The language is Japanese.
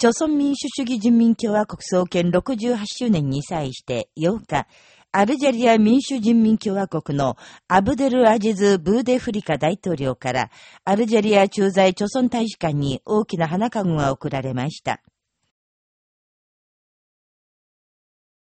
朝鮮民主主義人民共和国創建68周年に際して8日、アルジェリア民主人民共和国のアブデル・アジズ・ブーデフリカ大統領から、アルジェリア駐在朝鮮大使館に大きな花籠が贈られました。